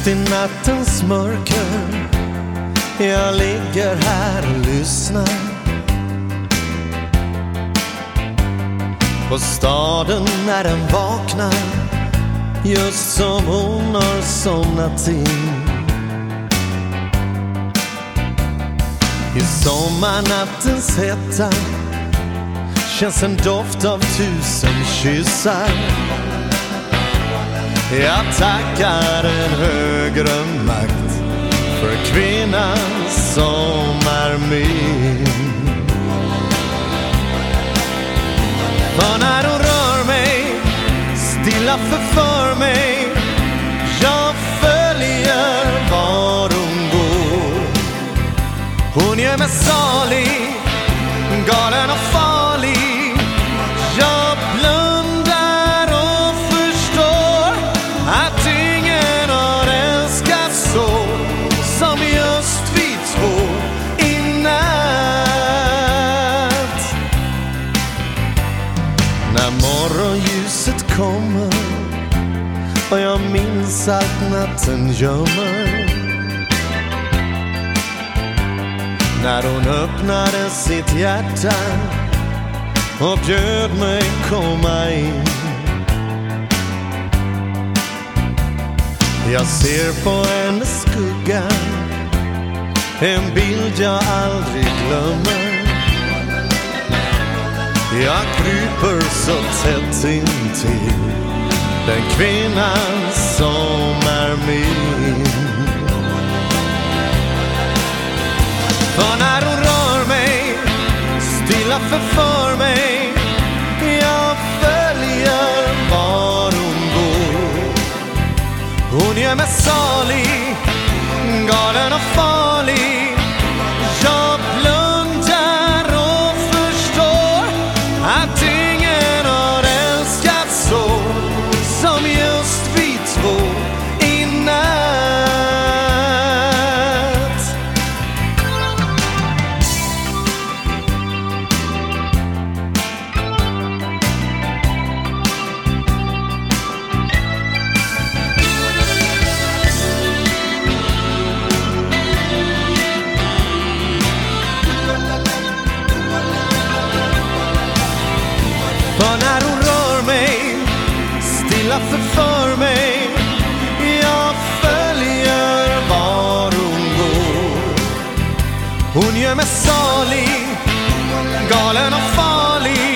Tyst i nattens mörker. Jag ligger här och lyssnar På staden när den vaknar. Just som hon har somnat in. I sommarnattens hetta Känns en doft av tusen kyssar jag tackar en högre makt för kvinnan som är min. För när hon rör mig, stilla förför kommer och jag minns att natten gömmer när hon öppnade sitt hjärta och bjöd mig komma in. Jag ser på hennes skugga en bild jag aldrig glömmer. Jag kryper så tätt intill den kvinnan som är min. För när hon rör mig, stilla förför mig Jag följer var hon går Hon gör mig salig, galen och farlig stilla för mig. Jag följer var hon går. Hon gör mig salig, galen och farlig.